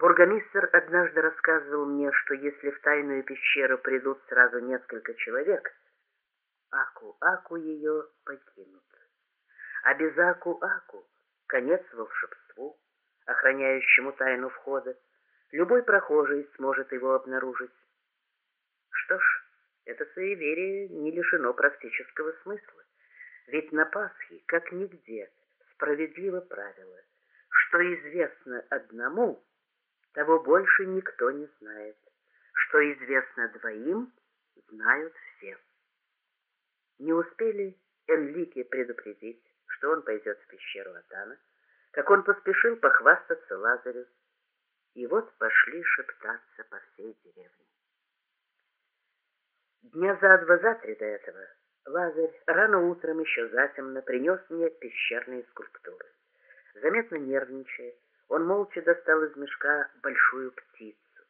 Бургомистр однажды рассказывал мне, что если в тайную пещеру придут сразу несколько человек, Аку-Аку ее покинут. А без Аку-Аку конец волшебству, охраняющему тайну входа. Любой прохожий сможет его обнаружить. Что ж, это суеверие не лишено практического смысла. Ведь на Пасхе, как нигде, справедливо правило, что известно одному, того больше никто не знает. Что известно двоим, знают все. Не успели Энлике предупредить, что он пойдет в пещеру Атана, как он поспешил похвастаться Лазарю. И вот пошли шептаться по всей деревне. Дня за два, за три до этого Лазарь рано утром еще затемно принес мне пещерные скульптуры. Заметно нервничая, он молча достал из мешка большую птицу.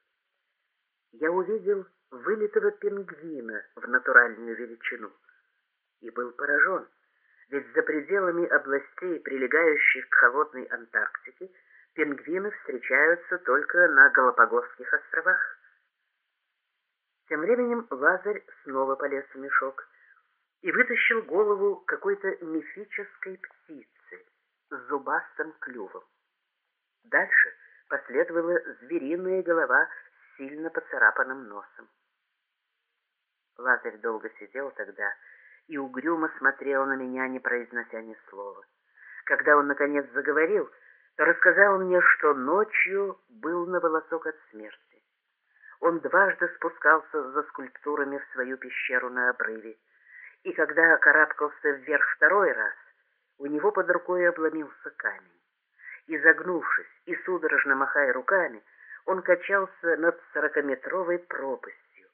Я увидел вылитого пингвина в натуральную величину и был поражен, ведь за пределами областей, прилегающих к холодной Антарктике, пингвины встречаются только на Галапагосских островах. Тем временем Лазарь снова полез в мешок и вытащил голову какой-то мифической птицы с зубастым клювом. Дальше последовала звериная голова с сильно поцарапанным носом. Лазарь долго сидел тогда и угрюмо смотрел на меня, не произнося ни слова. Когда он, наконец, заговорил, то рассказал мне, что ночью был на волосок от смерти. Он дважды спускался за скульптурами в свою пещеру на обрыве, и когда карабкался вверх второй раз, у него под рукой обломился камень. Изогнувшись и судорожно махая руками, он качался над сорокаметровой пропастью.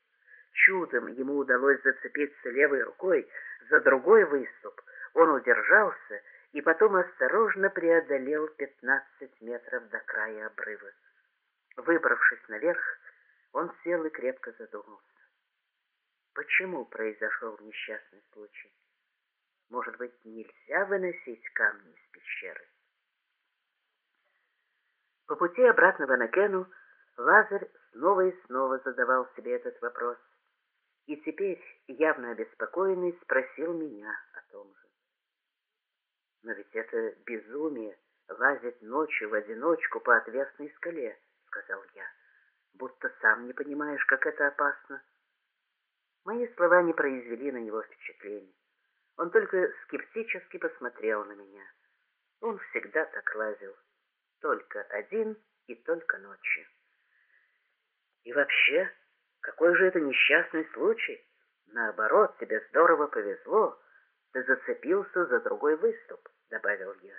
Чудом ему удалось зацепиться левой рукой за другой выступ, он удержался и потом осторожно преодолел 15 метров до края обрыва. Выбравшись наверх, он сел и крепко задумался. Почему произошел несчастный случай? Может быть, нельзя выносить камни из пещеры? По пути обратно в Анакену Лазарь снова и снова задавал себе этот вопрос. И теперь, явно обеспокоенный, спросил меня о том же. Но ведь это безумие лазить ночью в одиночку по отвесной скале, сказал я будто сам не понимаешь, как это опасно. Мои слова не произвели на него впечатления. Он только скептически посмотрел на меня. Он всегда так лазил. Только один и только ночью. И вообще, какой же это несчастный случай? Наоборот, тебе здорово повезло. Ты зацепился за другой выступ, добавил я.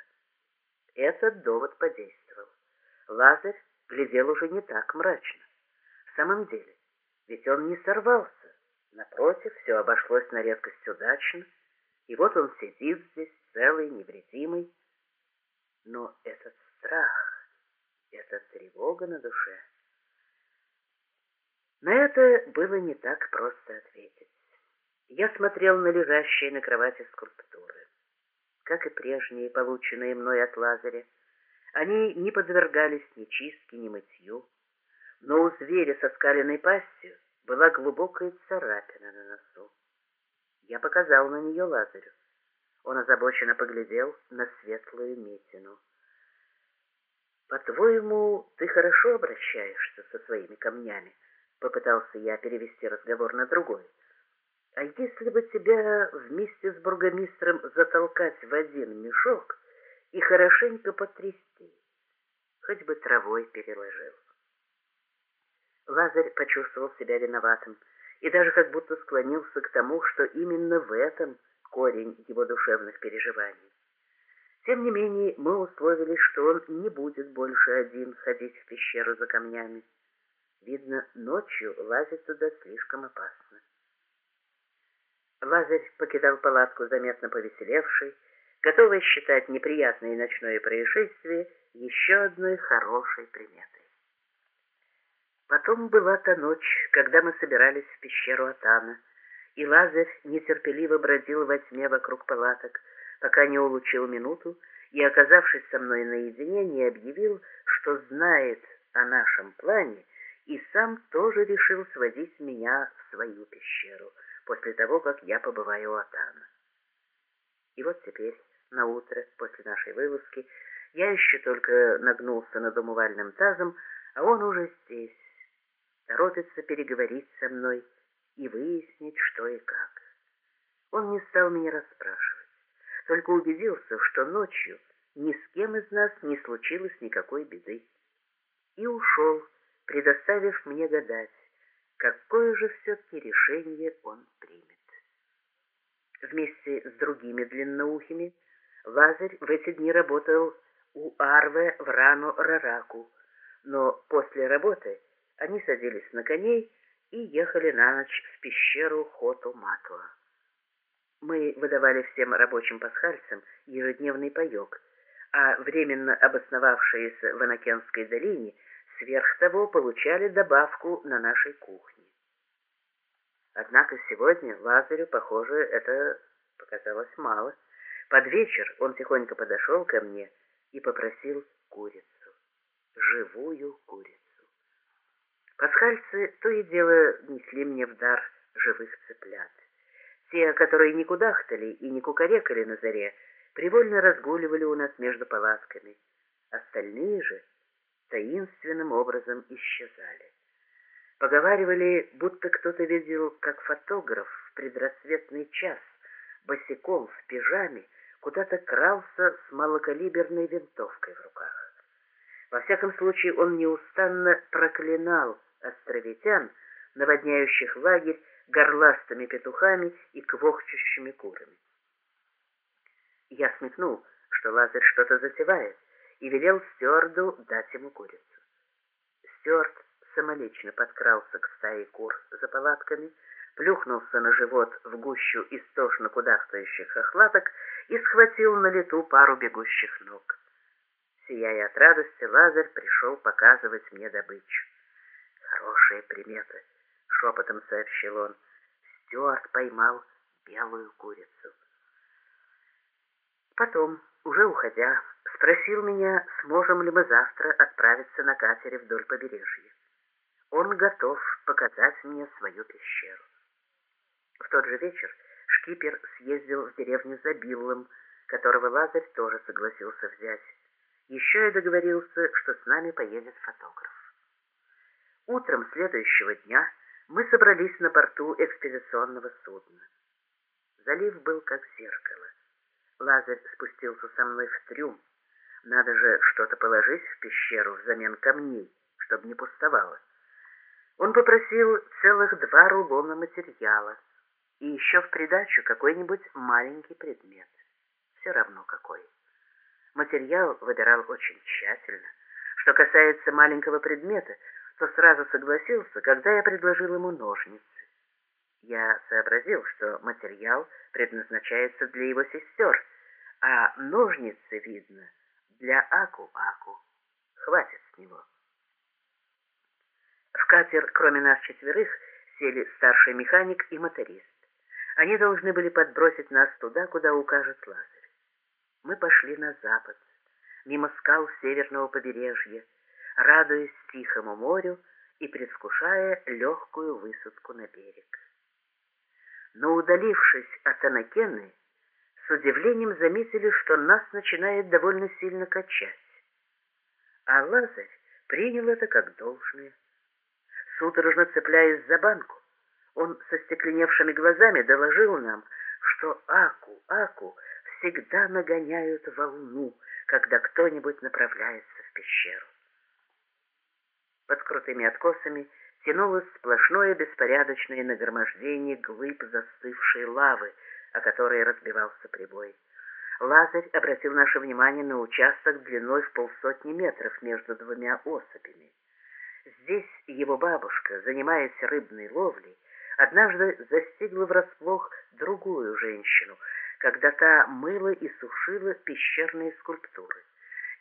Этот довод подействовал. Лазарь глядел уже не так мрачно самом деле, ведь он не сорвался. Напротив, все обошлось на редкость удачно, и вот он сидит здесь, целый, невредимый. Но этот эта тревога на душе... На это было не так просто ответить. Я смотрел на лежащие на кровати скульптуры. Как и прежние, полученные мной от Лазаря, они не подвергались ни чистке, ни мытью но у зверя со скаленной пастью была глубокая царапина на носу. Я показал на нее Лазарю. Он озабоченно поглядел на светлую метину. «По-твоему, ты хорошо обращаешься со своими камнями?» Попытался я перевести разговор на другой. «А если бы тебя вместе с бургомистром затолкать в один мешок и хорошенько потрясти, хоть бы травой переложил?» Лазарь почувствовал себя виноватым и даже как будто склонился к тому, что именно в этом корень его душевных переживаний. Тем не менее, мы условились, что он не будет больше один ходить в пещеру за камнями. Видно, ночью лазить туда слишком опасно. Лазарь покидал палатку заметно повеселевший, готовый считать неприятное ночное происшествие еще одной хорошей приметой. Потом была та ночь, когда мы собирались в пещеру Атана, и Лазарь нетерпеливо бродил во тьме вокруг палаток, пока не улучил минуту и, оказавшись со мной наедине, не объявил, что знает о нашем плане и сам тоже решил сводить меня в свою пещеру после того, как я побываю у Атана. И вот теперь, на утро после нашей вылазки, я еще только нагнулся над умывальным тазом, а он уже здесь, торопится переговорить со мной и выяснить, что и как. Он не стал меня расспрашивать, только убедился, что ночью ни с кем из нас не случилось никакой беды. И ушел, предоставив мне гадать, какое же все-таки решение он примет. Вместе с другими длинноухими Лазарь в эти дни работал у Арве в Рану-Рараку, но после работы они садились на коней и ехали на ночь в пещеру Хоту-Матуа. Мы выдавали всем рабочим пасхальцам ежедневный паек, а временно обосновавшиеся в Анакенской долине сверх того получали добавку на нашей кухне. Однако сегодня Лазарю, похоже, это показалось мало. Под вечер он тихонько подошел ко мне и попросил курицу, живую курицу. Пасхальцы то и дело несли мне в дар живых цыплят. Те, которые не кудахтали и не кукарекали на заре, привольно разгуливали у нас между палатками. Остальные же таинственным образом исчезали. Поговаривали, будто кто-то видел, как фотограф в предрассветный час, босиком в пижаме, куда-то крался с малокалиберной винтовкой в руках. Во всяком случае, он неустанно проклинал островитян, наводняющих лагерь горластыми петухами и квохчущими курами. Я смекнул, что Лазарь что-то затевает, и велел стюарду дать ему курицу. Стюард самолично подкрался к стае кур за палатками, плюхнулся на живот в гущу истошно кудахтающих охлаток и схватил на лету пару бегущих ног. Сияя от радости, Лазарь пришел показывать мне добычу. «Хорошие приметы», — шепотом сообщил он. Стюарт поймал белую курицу. Потом, уже уходя, спросил меня, сможем ли мы завтра отправиться на катере вдоль побережья. Он готов показать мне свою пещеру. В тот же вечер шкипер съездил в деревню за Биллом, которого Лазарь тоже согласился взять. Еще я договорился, что с нами поедет фотограф. Утром следующего дня мы собрались на борту экспедиционного судна. Залив был как зеркало. Лазарь спустился со мной в трюм. Надо же что-то положить в пещеру взамен камней, чтобы не пустовало. Он попросил целых два рулона материала и еще в придачу какой-нибудь маленький предмет. Все равно какой. Материал выбирал очень тщательно. Что касается маленького предмета, то сразу согласился, когда я предложил ему ножницы. Я сообразил, что материал предназначается для его сестер, а ножницы, видно, для Аку-Аку. Хватит с него. В катер, кроме нас четверых, сели старший механик и моторист. Они должны были подбросить нас туда, куда укажет Лазарь. Мы пошли на запад, мимо скал северного побережья, радуясь тихому морю и предвкушая легкую высадку на берег. Но удалившись от Анакены, с удивлением заметили, что нас начинает довольно сильно качать. А Лазарь принял это как должное. Судорожно цепляясь за банку, он со стекленевшими глазами доложил нам, что Аку, Аку всегда нагоняют волну, когда кто-нибудь направляется в пещеру. Под крутыми откосами тянулось сплошное беспорядочное нагромождение глыб застывшей лавы, о которой разбивался прибой. Лазарь обратил наше внимание на участок длиной в полсотни метров между двумя особями. Здесь его бабушка, занимаясь рыбной ловлей, однажды застигла врасплох другую женщину, когда та мыла и сушила пещерные скульптуры.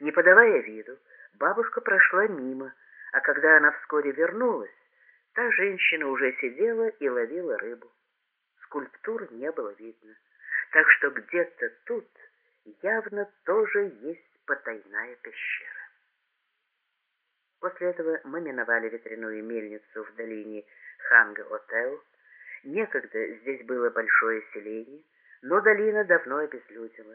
Не подавая виду, бабушка прошла мимо, а когда она вскоре вернулась, та женщина уже сидела и ловила рыбу. Скульптур не было видно, так что где-то тут явно тоже есть потайная пещера. После этого мы миновали ветряную мельницу в долине Ханга-Отел. Некогда здесь было большое селение, но долина давно обезлюдила.